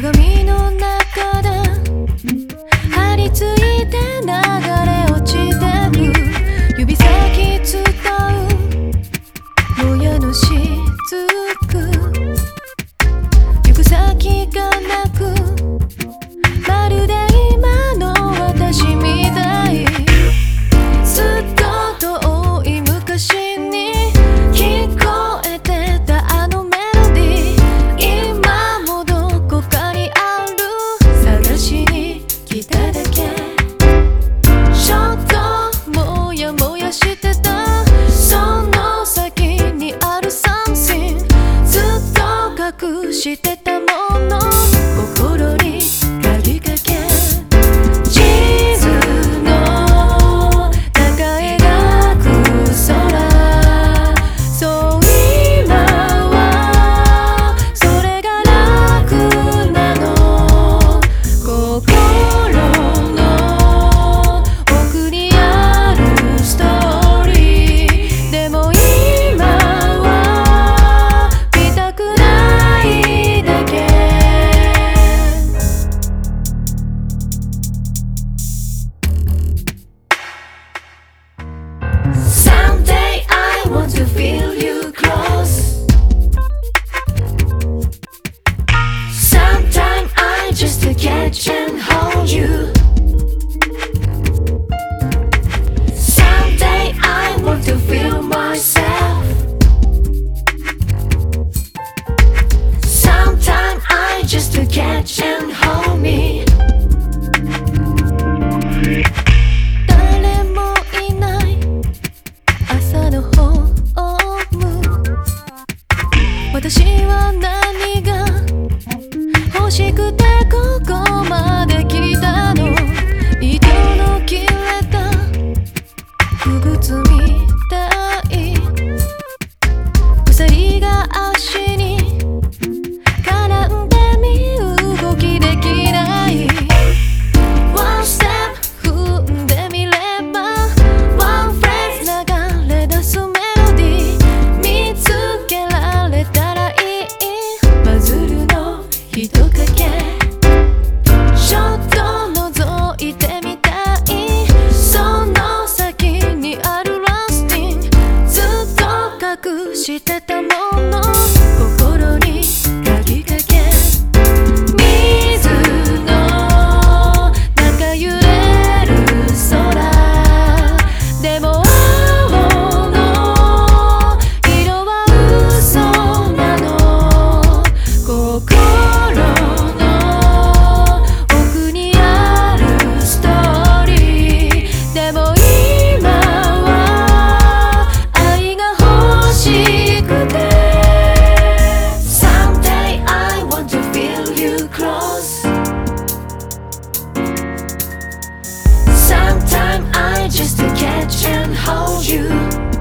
鏡のにはな mind just to catch and hold you.